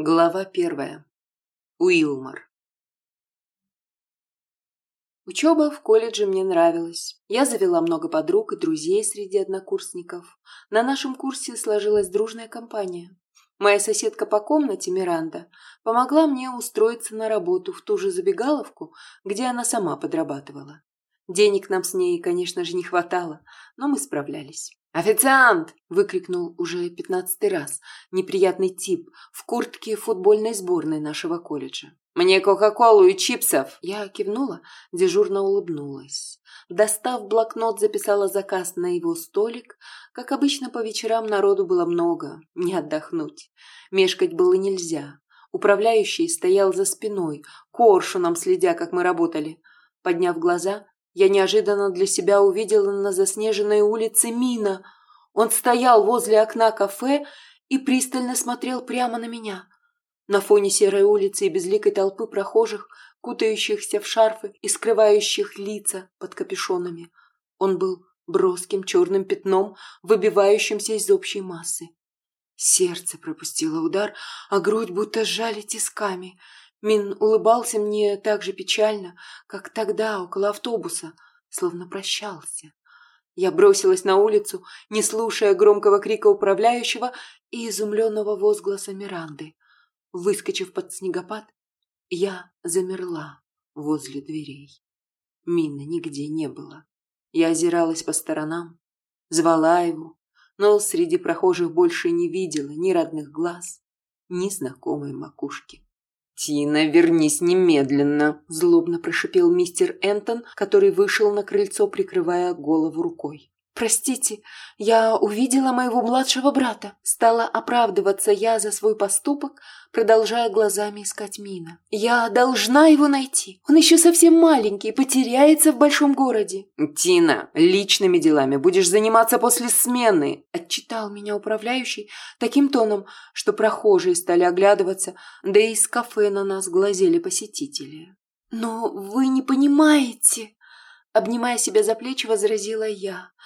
Глава первая. Уилмор. Учеба в колледже мне нравилась. Я завела много подруг и друзей среди однокурсников. На нашем курсе сложилась дружная компания. Моя соседка по комнате, Миранда, помогла мне устроиться на работу в ту же забегаловку, где она сама подрабатывала. Денег нам с ней, конечно же, не хватало, но мы справлялись. «Официант!» – выкрикнул уже пятнадцатый раз неприятный тип в куртке футбольной сборной нашего колледжа. «Мне Кока-Колу и чипсов!» Я кивнула, дежурно улыбнулась. Достав блокнот, записала заказ на его столик. Как обычно, по вечерам народу было много, не отдохнуть. Мешкать было нельзя. Управляющий стоял за спиной, коршуном следя, как мы работали. Подняв глаза, я неожиданно для себя увидела на заснеженной улице Мина. Он стоял возле окна кафе и пристально смотрел прямо на меня. На фоне серой улицы и безликой толпы прохожих, кутающихся в шарфы и скрывающих лица под капюшонами, он был броским черным пятном, выбивающимся из общей массы. Сердце пропустило удар, а грудь будто сжали тисками – Мин улыбался мне так же печально, как тогда около автобуса, словно прощался. Я бросилась на улицу, не слушая громкого крика управляющего и изумленного возгласа Миранды. Выскочив под снегопад, я замерла возле дверей. Мина нигде не было. Я озиралась по сторонам, звала его, но среди прохожих больше не видела ни родных глаз, ни знакомой макушки. «Тина, вернись немедленно!» – злобно прошипел мистер Энтон, который вышел на крыльцо, прикрывая голову рукой. «Простите, я увидела моего младшего брата». Стала оправдываться я за свой поступок, продолжая глазами искать Мина. «Я должна его найти. Он еще совсем маленький, потеряется в большом городе». «Тина, личными делами будешь заниматься после смены», – отчитал меня управляющий таким тоном, что прохожие стали оглядываться, да и из кафе на нас глазели посетители. «Но вы не понимаете», – обнимая себя за плечи, возразила я –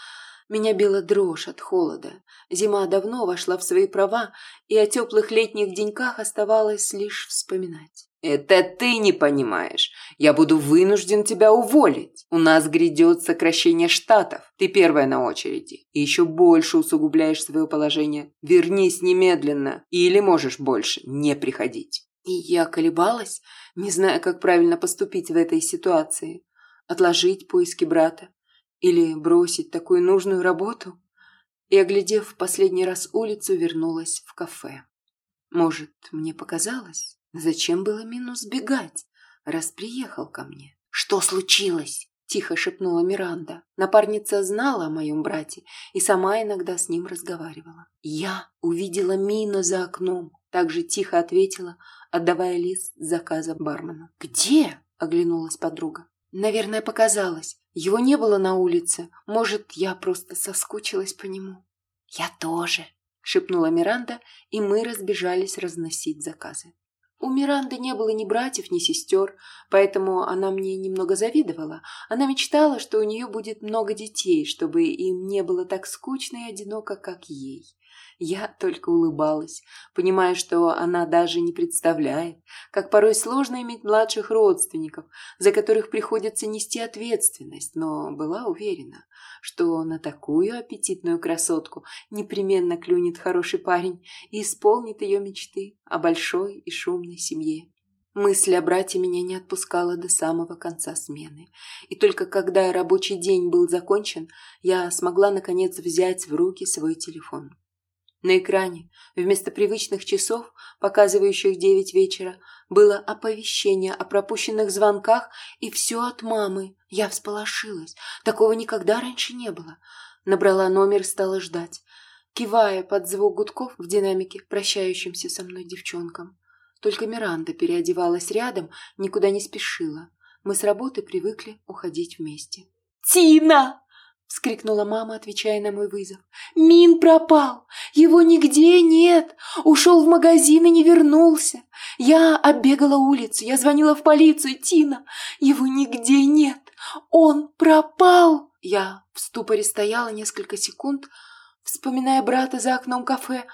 меня била дрожь от холода. Зима давно вошла в свои права, и о теплых летних деньках оставалось лишь вспоминать. «Это ты не понимаешь. Я буду вынужден тебя уволить. У нас грядет сокращение штатов. Ты первая на очереди. И еще больше усугубляешь свое положение. Вернись немедленно. Или можешь больше не приходить». И я колебалась, не зная, как правильно поступить в этой ситуации. Отложить поиски брата или бросить такую нужную работу? И, оглядев в последний раз улицу, вернулась в кафе. Может, мне показалось, зачем было минус бегать, раз приехал ко мне? Что случилось? Тихо шепнула Миранда. Напарница знала о моем брате и сама иногда с ним разговаривала. Я увидела Мина за окном. Так же тихо ответила, отдавая лист заказа бармену. «Где?» – оглянулась подруга. Наверное, показалось. Его не было на улице. Может, я просто соскучилась по нему. «Я тоже», — шепнула Миранда, и мы разбежались разносить заказы. У Миранды не было ни братьев, ни сестер, поэтому она мне немного завидовала. Она мечтала, что у нее будет много детей, чтобы им не было так скучно и одиноко, как ей. Я только улыбалась, понимая, что она даже не представляет, как порой сложно иметь младших родственников, за которых приходится нести ответственность, но была уверена, что на такую аппетитную красотку непременно клюнет хороший парень и исполнит ее мечты о большой и шумной семье. Мысль о брате меня не отпускала до самого конца смены. И только когда рабочий день был закончен, я смогла наконец взять в руки свой телефон. На экране вместо привычных часов, показывающих девять вечера, было оповещение о пропущенных звонках и все от мамы. Я всполошилась. Такого никогда раньше не было. Набрала номер стала ждать, кивая под звук гудков в динамике прощающимся со мной девчонкам. Только Миранда переодевалась рядом, никуда не спешила. Мы с работы привыкли уходить вместе. «Тина!» Вскрикнула мама, отвечая на мой вызов. «Мин пропал! Его нигде нет! Ушел в магазин и не вернулся! Я оббегала улицу, я звонила в полицию, Тина! Его нигде нет! Он пропал!» Я в ступоре стояла несколько секунд, вспоминая брата за окном кафе,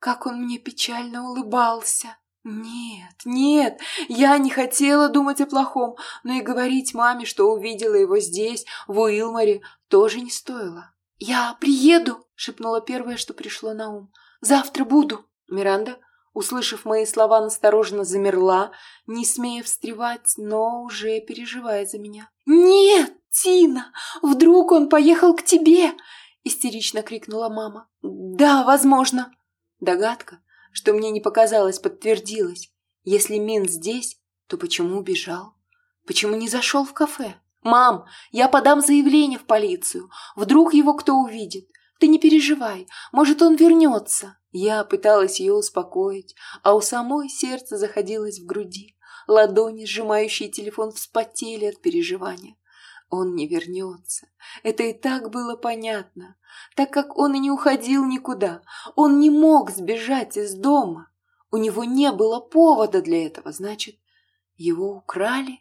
как он мне печально улыбался. Нет, нет, я не хотела думать о плохом, но и говорить маме, что увидела его здесь, в Уилморе, тоже не стоило. «Я приеду!» — шепнула первое, что пришло на ум. «Завтра буду!» Миранда, услышав мои слова, настороженно замерла, не смея встревать, но уже переживая за меня. «Нет, Тина! Вдруг он поехал к тебе!» — истерично крикнула мама. «Да, возможно!» Догадка, что мне не показалось, подтвердилась. Если Мин здесь, то почему убежал? Почему не зашел в кафе? «Мам, я подам заявление в полицию. Вдруг его кто увидит. Ты не переживай, может, он вернется». Я пыталась ее успокоить, а у самой сердце заходилось в груди. Ладони, сжимающие телефон, вспотели от переживания. Он не вернется. Это и так было понятно, так как он и не уходил никуда. Он не мог сбежать из дома. У него не было повода для этого, значит, его украли?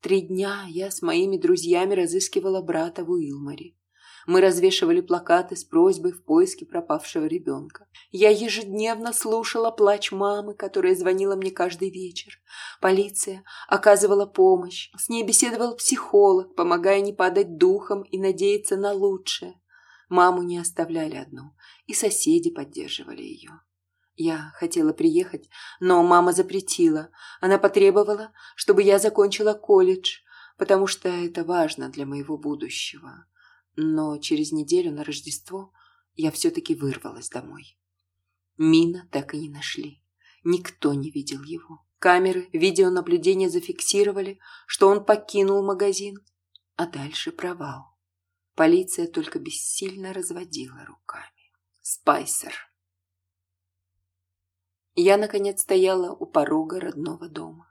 Три дня я с моими друзьями разыскивала брата в Уилморе. Мы развешивали плакаты с просьбой в поиске пропавшего ребенка. Я ежедневно слушала плач мамы, которая звонила мне каждый вечер. Полиция оказывала помощь. С ней беседовал психолог, помогая не падать духом и надеяться на лучшее. Маму не оставляли одну, и соседи поддерживали ее. Я хотела приехать, но мама запретила. Она потребовала, чтобы я закончила колледж, потому что это важно для моего будущего но через неделю на Рождество я все-таки вырвалась домой. Мина так и не нашли. Никто не видел его. Камеры видеонаблюдения зафиксировали, что он покинул магазин, а дальше провал. Полиция только бессильно разводила руками. Спайсер. Я, наконец, стояла у порога родного дома.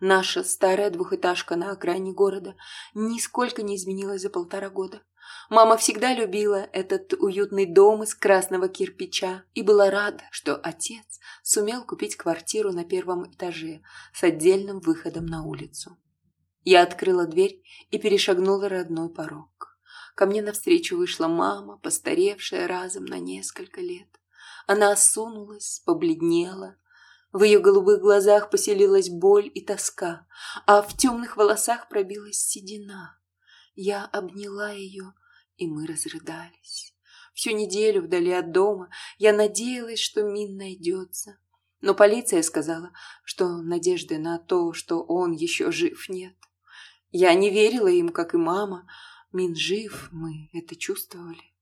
Наша старая двухэтажка на окраине города нисколько не изменилась за полтора года. Мама всегда любила этот уютный дом из красного кирпича и была рада, что отец сумел купить квартиру на первом этаже с отдельным выходом на улицу. Я открыла дверь и перешагнула родной порог. Ко мне навстречу вышла мама, постаревшая разом на несколько лет. Она осунулась, побледнела. В ее голубых глазах поселилась боль и тоска, а в темных волосах пробилась седина. Я обняла ее, и мы разрыдались. Всю неделю вдали от дома я надеялась, что Мин найдется. Но полиция сказала, что надежды на то, что он еще жив, нет. Я не верила им, как и мама. Мин жив, мы это чувствовали.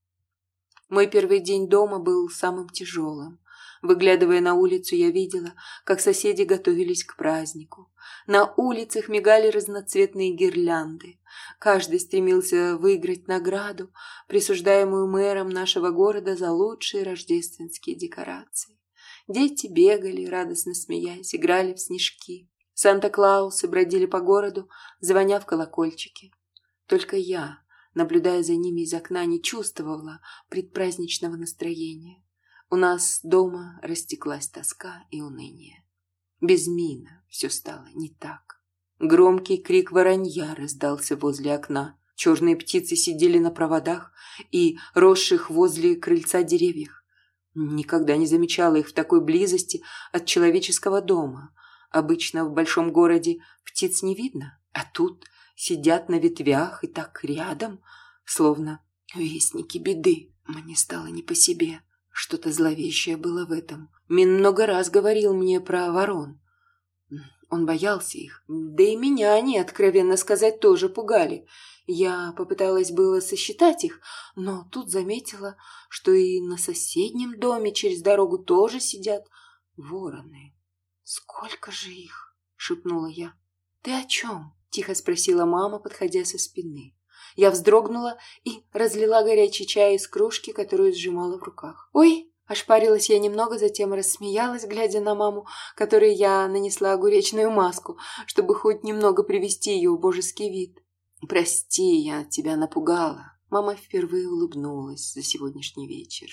Мой первый день дома был самым тяжелым. Выглядывая на улицу, я видела, как соседи готовились к празднику. На улицах мигали разноцветные гирлянды. Каждый стремился выиграть награду, присуждаемую мэром нашего города за лучшие рождественские декорации. Дети бегали, радостно смеясь, играли в снежки. Санта-Клаусы бродили по городу, звоня в колокольчики. Только я, наблюдая за ними из окна, не чувствовала предпраздничного настроения. У нас дома растеклась тоска и уныние. Без мина все стало не так. Громкий крик воронья раздался возле окна. Черные птицы сидели на проводах и росших возле крыльца деревьях. Никогда не замечала их в такой близости от человеческого дома. Обычно в большом городе птиц не видно, а тут сидят на ветвях и так рядом, словно вестники беды. Мне стало не по себе. Что-то зловещее было в этом. Мин много раз говорил мне про ворон. Он боялся их. Да и меня они, откровенно сказать, тоже пугали. Я попыталась было сосчитать их, но тут заметила, что и на соседнем доме через дорогу тоже сидят вороны. «Сколько же их?» — шепнула я. «Ты о чем?» — тихо спросила мама, подходя со спины. Я вздрогнула и разлила горячий чай из кружки, которую сжимала в руках. «Ой!» Ошпарилась я немного, затем рассмеялась, глядя на маму, которой я нанесла огуречную маску, чтобы хоть немного привести ее в божеский вид. «Прости, я тебя напугала». Мама впервые улыбнулась за сегодняшний вечер.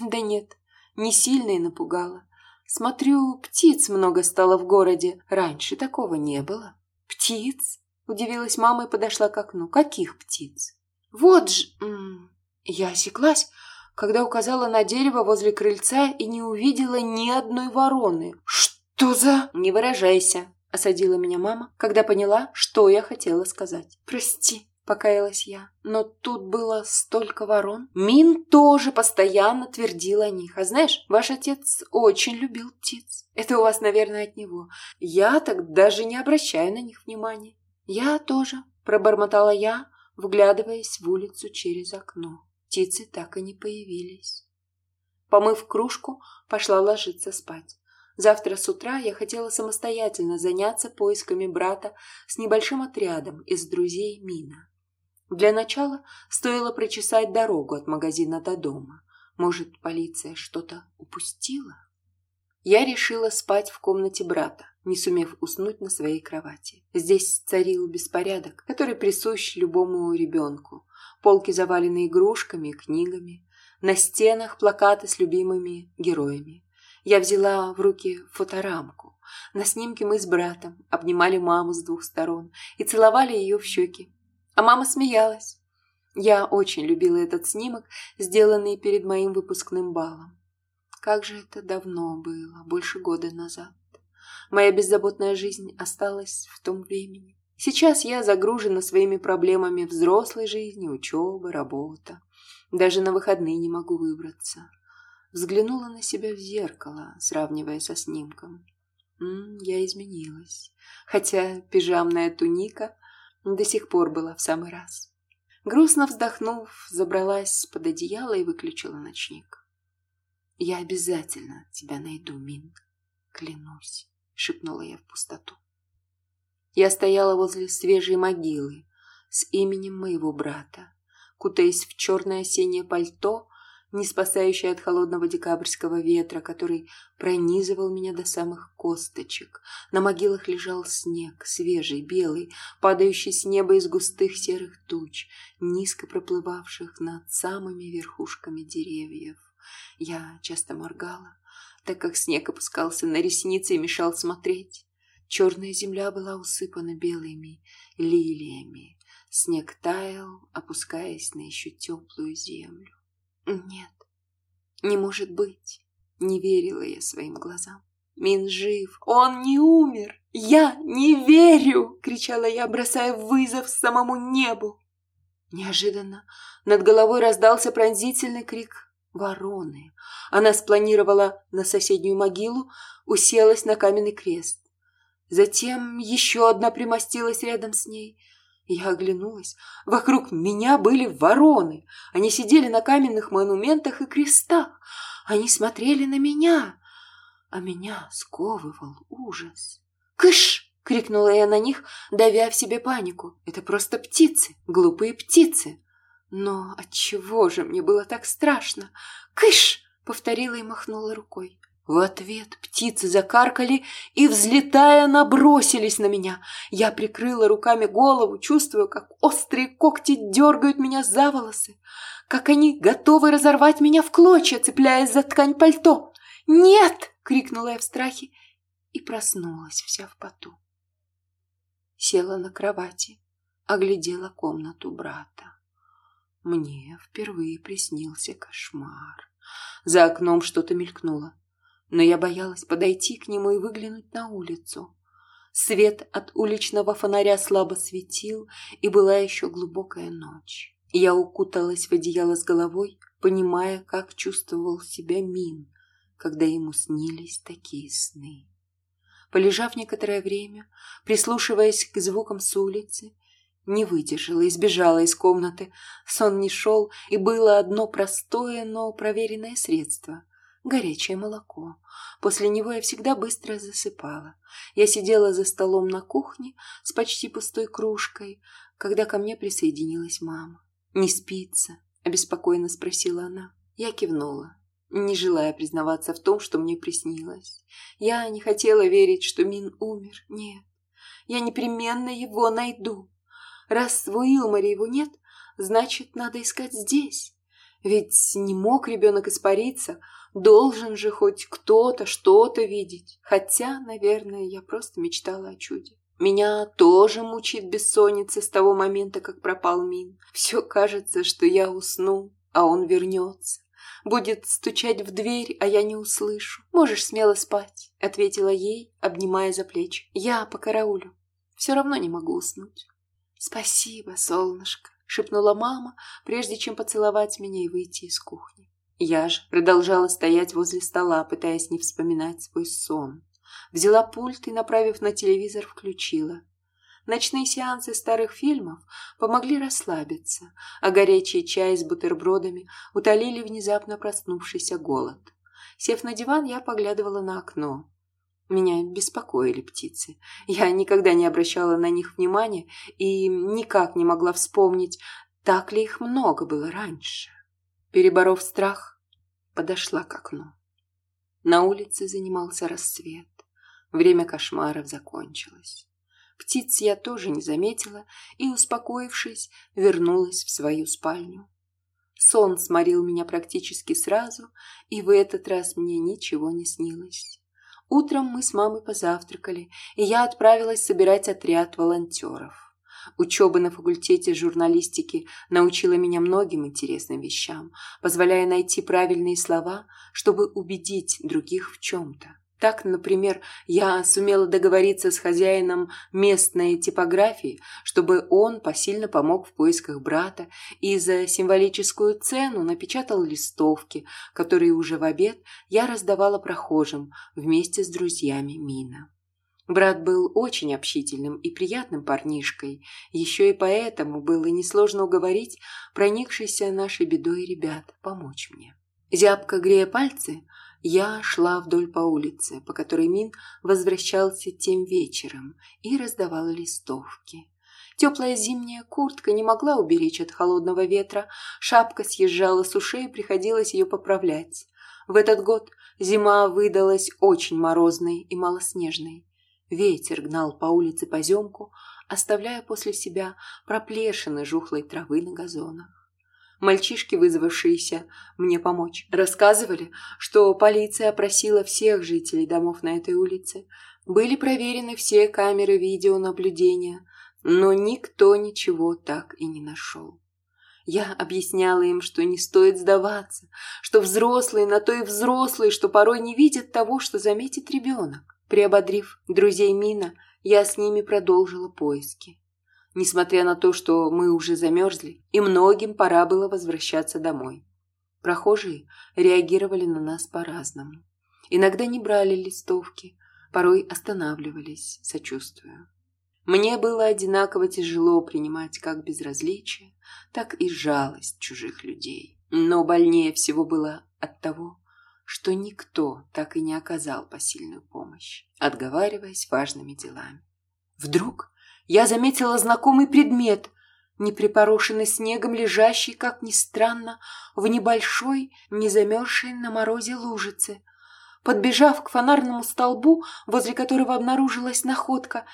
«Да нет, не сильно и напугала. Смотрю, птиц много стало в городе. Раньше такого не было». «Птиц?» Удивилась мама и подошла к окну. «Каких птиц?» «Вот ж...» Я осеклась, когда указала на дерево возле крыльца и не увидела ни одной вороны. «Что за...» «Не выражайся», — осадила меня мама, когда поняла, что я хотела сказать. «Прости», — покаялась я, но тут было столько ворон. Мин тоже постоянно твердил о них. А знаешь, ваш отец очень любил птиц. Это у вас, наверное, от него. Я так даже не обращаю на них внимания. Я тоже, пробормотала я, вглядываясь в улицу через окно. Птицы так и не появились. Помыв кружку, пошла ложиться спать. Завтра с утра я хотела самостоятельно заняться поисками брата с небольшим отрядом из друзей Мина. Для начала стоило прочесать дорогу от магазина до дома. Может, полиция что-то упустила? Я решила спать в комнате брата, не сумев уснуть на своей кровати. Здесь царил беспорядок, который присущ любому ребенку. Полки завалены игрушками, книгами. На стенах плакаты с любимыми героями. Я взяла в руки фоторамку. На снимке мы с братом обнимали маму с двух сторон и целовали ее в щеки. А мама смеялась. Я очень любила этот снимок, сделанный перед моим выпускным балом. Как же это давно было, больше года назад. Моя беззаботная жизнь осталась в том времени. Сейчас я загружена своими проблемами взрослой жизни, учеба, работа. Даже на выходные не могу выбраться. Взглянула на себя в зеркало, сравнивая со снимком. М -м, я изменилась, хотя пижамная туника до сих пор была в самый раз. Грустно вздохнув, забралась под одеяло и выключила ночник. «Я обязательно тебя найду, Мин, клянусь», — шепнула я в пустоту. Я стояла возле свежей могилы с именем моего брата, кутаясь в черное осеннее пальто, не спасающее от холодного декабрьского ветра, который пронизывал меня до самых косточек. На могилах лежал снег, свежий, белый, падающий с неба из густых серых туч, низко проплывавших над самыми верхушками деревьев. Я часто моргала, так как снег опускался на ресницы и мешал смотреть. Черная земля была усыпана белыми лилиями. Снег таял, опускаясь на еще теплую землю. Нет, не может быть. Не верила я своим глазам. Мин жив, он не умер. Я не верю, кричала я, бросая вызов самому небу. Неожиданно над головой раздался пронзительный крик вороны. Она спланировала на соседнюю могилу, уселась на каменный крест. Затем еще одна примостилась рядом с ней. Я оглянулась. Вокруг меня были вороны. Они сидели на каменных монументах и крестах. Они смотрели на меня, а меня сковывал ужас. «Кыш!» — крикнула я на них, давя в себе панику. «Это просто птицы, глупые птицы!» Но отчего же мне было так страшно? «Кыш!» — повторила и махнула рукой. В ответ птицы закаркали и, взлетая, набросились на меня. Я прикрыла руками голову, чувствуя, как острые когти дергают меня за волосы, как они готовы разорвать меня в клочья, цепляясь за ткань пальто. «Нет!» — крикнула я в страхе и проснулась вся в поту. Села на кровати, оглядела комнату брата. Мне впервые приснился кошмар. За окном что-то мелькнуло, но я боялась подойти к нему и выглянуть на улицу. Свет от уличного фонаря слабо светил, и была еще глубокая ночь. Я укуталась в одеяло с головой, понимая, как чувствовал себя Мин, когда ему снились такие сны. Полежав некоторое время, прислушиваясь к звукам с улицы, не выдержала и сбежала из комнаты. Сон не шел, и было одно простое, но проверенное средство — горячее молоко. После него я всегда быстро засыпала. Я сидела за столом на кухне с почти пустой кружкой, когда ко мне присоединилась мама. «Не спится?» — обеспокоенно спросила она. Я кивнула, не желая признаваться в том, что мне приснилось. Я не хотела верить, что Мин умер. Нет, я непременно его найду. Раз в Уилморе его нет, значит, надо искать здесь. Ведь не мог ребенок испариться, должен же хоть кто-то что-то видеть. Хотя, наверное, я просто мечтала о чуде. Меня тоже мучит бессонница с того момента, как пропал Мин. Все кажется, что я усну, а он вернется. Будет стучать в дверь, а я не услышу. Можешь смело спать, ответила ей, обнимая за плечи. Я по караулю. Все равно не могу уснуть. Спасибо, солнышко, шепнула мама, прежде чем поцеловать меня и выйти из кухни. Я же продолжала стоять возле стола, пытаясь не вспоминать свой сон. Взяла пульт и, направив на телевизор, включила. Ночные сеансы старых фильмов помогли расслабиться, а горячий чай с бутербродами утолили внезапно проснувшийся голод. Сев на диван, я поглядывала на окно. Меня беспокоили птицы. Я никогда не обращала на них внимания и никак не могла вспомнить, так ли их много было раньше. Переборов страх, подошла к окну. На улице занимался рассвет. Время кошмаров закончилось. Птиц я тоже не заметила и, успокоившись, вернулась в свою спальню. Сон сморил меня практически сразу, и в этот раз мне ничего не снилось. Утром мы с мамой позавтракали, и я отправилась собирать отряд волонтеров. Учеба на факультете журналистики научила меня многим интересным вещам, позволяя найти правильные слова, чтобы убедить других в чем-то. Так, например, я сумела договориться с хозяином местной типографии, чтобы он посильно помог в поисках брата и за символическую цену напечатал листовки, которые уже в обед я раздавала прохожим вместе с друзьями Мина. Брат был очень общительным и приятным парнишкой, еще и поэтому было несложно уговорить проникшийся нашей бедой ребят помочь мне. Зябко грея пальцы, я шла вдоль по улице, по которой Мин возвращался тем вечером, и раздавала листовки. Теплая зимняя куртка не могла уберечь от холодного ветра, шапка съезжала с ушей, приходилось ее поправлять. В этот год зима выдалась очень морозной и малоснежной. Ветер гнал по улице поземку, оставляя после себя проплешины жухлой травы на газонах. Мальчишки, вызвавшиеся мне помочь, рассказывали, что полиция опросила всех жителей домов на этой улице. Были проверены все камеры видеонаблюдения, но никто ничего так и не нашел. Я объясняла им, что не стоит сдаваться, что взрослые на то и взрослые, что порой не видят того, что заметит ребенок. Приободрив друзей Мина, я с ними продолжила поиски несмотря на то, что мы уже замерзли, и многим пора было возвращаться домой. Прохожие реагировали на нас по-разному. Иногда не брали листовки, порой останавливались, сочувствуя. Мне было одинаково тяжело принимать как безразличие, так и жалость чужих людей. Но больнее всего было от того, что никто так и не оказал посильную помощь, отговариваясь важными делами. Вдруг я заметила знакомый предмет, не припорошенный снегом, лежащий, как ни странно, в небольшой, не замерзшей на морозе лужице. Подбежав к фонарному столбу, возле которого обнаружилась находка,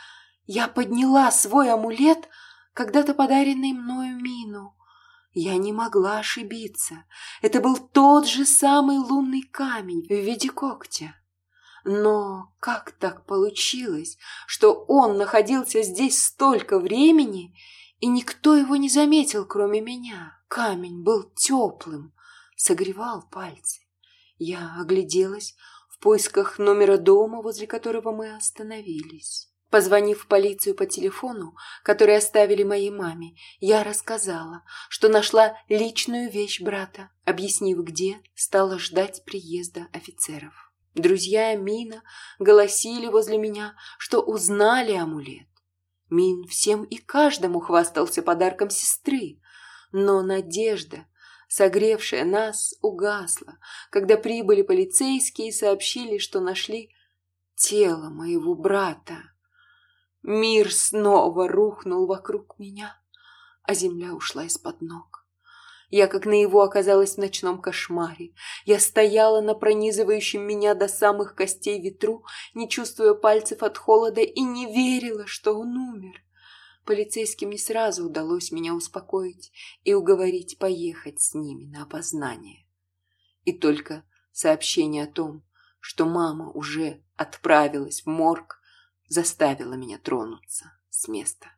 я подняла свой амулет, когда-то подаренный мною Мину. Я не могла ошибиться. Это был тот же самый лунный камень в виде когтя. Но как так получилось, что он находился здесь столько времени, и никто его не заметил, кроме меня? Камень был теплым, согревал пальцы. Я огляделась в поисках номера дома, возле которого мы остановились. Позвонив в полицию по телефону, который оставили моей маме, я рассказала, что нашла личную вещь брата. Объяснив где, стала ждать приезда офицеров. Друзья Мина голосили возле меня, что узнали амулет. Мин всем и каждому хвастался подарком сестры, но надежда, согревшая нас, угасла, когда прибыли полицейские и сообщили, что нашли тело моего брата. Мир снова рухнул вокруг меня, а земля ушла из-под ног. Я как наяву оказалась в ночном кошмаре. Я стояла на пронизывающем меня до самых костей ветру, не чувствуя пальцев от холода и не верила, что он умер. Полицейским не сразу удалось меня успокоить и уговорить поехать с ними на опознание. И только сообщение о том, что мама уже отправилась в морг, заставило меня тронуться с места.